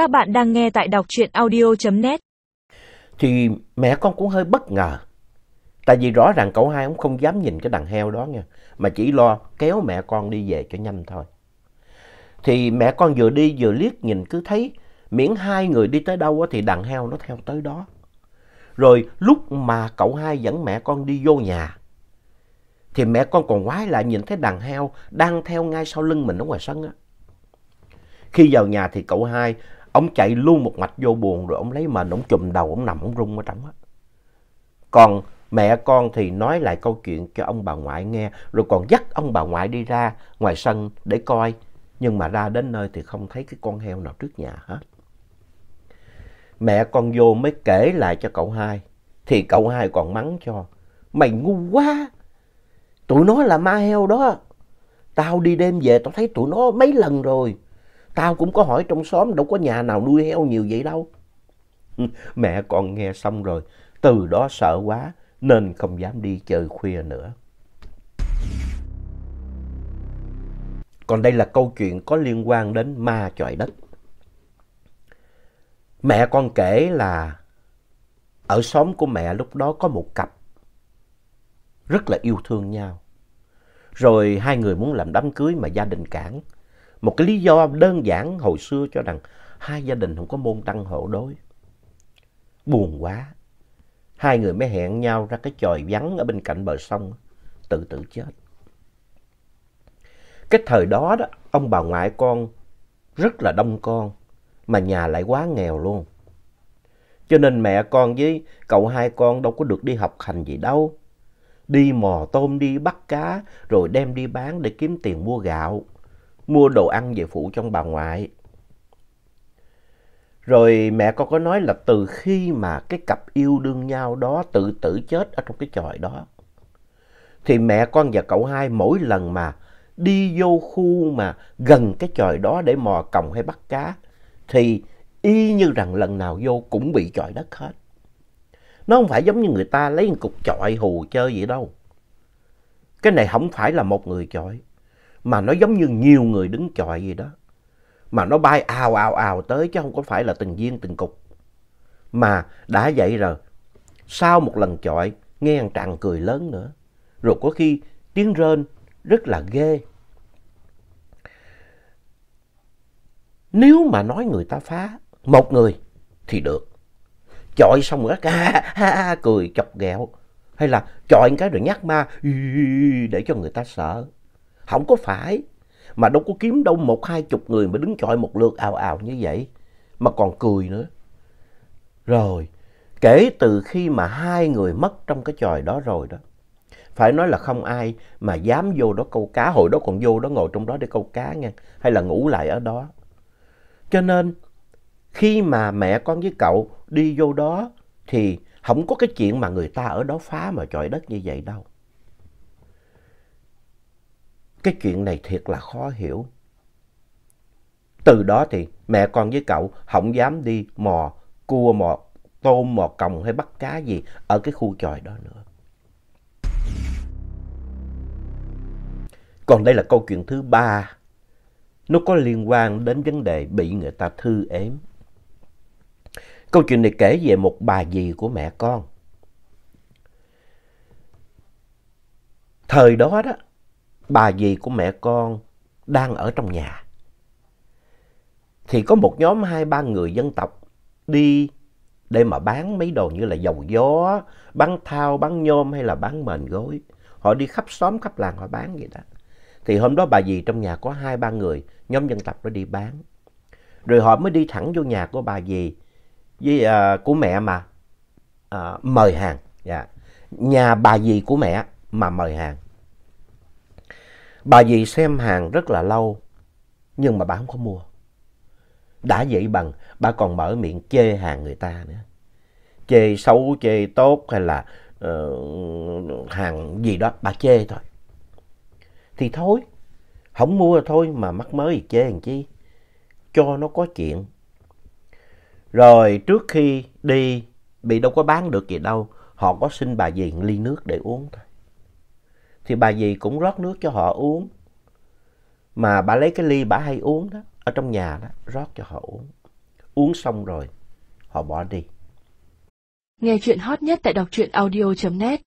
Các bạn đang nghe tại đọc truyện audio.net. Thì mẹ con cũng hơi bất ngờ. Tại vì rõ ràng cậu hai cũng không dám nhìn cái đàn heo đó nha. Mà chỉ lo kéo mẹ con đi về cho nhanh thôi. Thì mẹ con vừa đi vừa liếc nhìn cứ thấy miễn hai người đi tới đâu thì đàn heo nó theo tới đó. Rồi lúc mà cậu hai dẫn mẹ con đi vô nhà thì mẹ con còn quái lại nhìn thấy đàn heo đang theo ngay sau lưng mình ở ngoài sân á. Khi vào nhà thì cậu hai, ông chạy luôn một mạch vô buồn rồi ông lấy mền, ông chùm đầu, ông nằm, ông rung ở trong á. Còn mẹ con thì nói lại câu chuyện cho ông bà ngoại nghe, rồi còn dắt ông bà ngoại đi ra ngoài sân để coi. Nhưng mà ra đến nơi thì không thấy cái con heo nào trước nhà hết. Mẹ con vô mới kể lại cho cậu hai, thì cậu hai còn mắng cho. Mày ngu quá, tụi nó là ma heo đó. Tao đi đêm về tao thấy tụi nó mấy lần rồi. Tao cũng có hỏi trong xóm đâu có nhà nào nuôi heo nhiều vậy đâu. Ừ, mẹ con nghe xong rồi, từ đó sợ quá nên không dám đi chơi khuya nữa. Còn đây là câu chuyện có liên quan đến ma chọi đất. Mẹ con kể là ở xóm của mẹ lúc đó có một cặp rất là yêu thương nhau. Rồi hai người muốn làm đám cưới mà gia đình cản. Một cái lý do đơn giản hồi xưa cho rằng hai gia đình không có môn tăng hộ đối. Buồn quá. Hai người mới hẹn nhau ra cái chòi vắng ở bên cạnh bờ sông, tự tử chết. Cái thời đó đó, ông bà ngoại con rất là đông con, mà nhà lại quá nghèo luôn. Cho nên mẹ con với cậu hai con đâu có được đi học hành gì đâu. Đi mò tôm, đi bắt cá, rồi đem đi bán để kiếm tiền mua gạo mua đồ ăn về phụ cho bà ngoại. Rồi mẹ con có nói là từ khi mà cái cặp yêu đương nhau đó tự tử chết ở trong cái chòi đó, thì mẹ con và cậu hai mỗi lần mà đi vô khu mà gần cái chòi đó để mò còng hay bắt cá, thì y như rằng lần nào vô cũng bị chọi đất hết. Nó không phải giống như người ta lấy một cục chọi hù chơi vậy đâu. Cái này không phải là một người chọi mà nó giống như nhiều người đứng chọi gì đó. Mà nó bay ào ào ào tới chứ không có phải là từng viên từng cục. Mà đã vậy rồi, sau một lần chọi, nghe thằng Trạng cười lớn nữa. Rồi có khi tiếng rên rất là ghê. Nếu mà nói người ta phá một người thì được. Chọi xong rồi ha, ha, ha, cười chọc ghẹo. Hay là chọi cái rồi nhắc ma để cho người ta sợ. Không có phải. Mà đâu có kiếm đâu một hai chục người mà đứng chọi một lượt ào ào như vậy. Mà còn cười nữa. Rồi, kể từ khi mà hai người mất trong cái tròi đó rồi đó. Phải nói là không ai mà dám vô đó câu cá. Hồi đó còn vô đó ngồi trong đó để câu cá nha. Hay là ngủ lại ở đó. Cho nên khi mà mẹ con với cậu đi vô đó thì không có cái chuyện mà người ta ở đó phá mà trọi đất như vậy đâu. Cái chuyện này thiệt là khó hiểu. Từ đó thì mẹ con với cậu không dám đi mò cua, mò tôm, mò còng hay bắt cá gì ở cái khu tròi đó nữa. Còn đây là câu chuyện thứ ba. Nó có liên quan đến vấn đề bị người ta thư ếm. Câu chuyện này kể về một bà dì của mẹ con. Thời đó đó, bà dì của mẹ con đang ở trong nhà. Thì có một nhóm hai ba người dân tộc đi để mà bán mấy đồ như là dầu gió, bán thao, bán nhôm hay là bán mền gối. Họ đi khắp xóm, khắp làng họ bán vậy đó. Thì hôm đó bà dì trong nhà có hai ba người, nhóm dân tộc đó đi bán. Rồi họ mới đi thẳng vô nhà của bà dì với uh, của mẹ mà uh, mời hàng. Yeah. Nhà bà dì của mẹ mà mời hàng. Bà dì xem hàng rất là lâu, nhưng mà bà không có mua. Đã vậy bằng, bà còn mở miệng chê hàng người ta nữa. Chê xấu, chê tốt hay là uh, hàng gì đó, bà chê thôi. Thì thôi, không mua thôi mà mắc mới thì chê làm chi. Cho nó có chuyện. Rồi trước khi đi, bị đâu có bán được gì đâu, họ có xin bà dì ly nước để uống thôi thì bà dì cũng rót nước cho họ uống. Mà bà lấy cái ly bà hay uống đó, ở trong nhà đó, rót cho họ uống. uống xong rồi, họ bỏ đi. Nghe chuyện hot nhất tại đọc truyện audio.net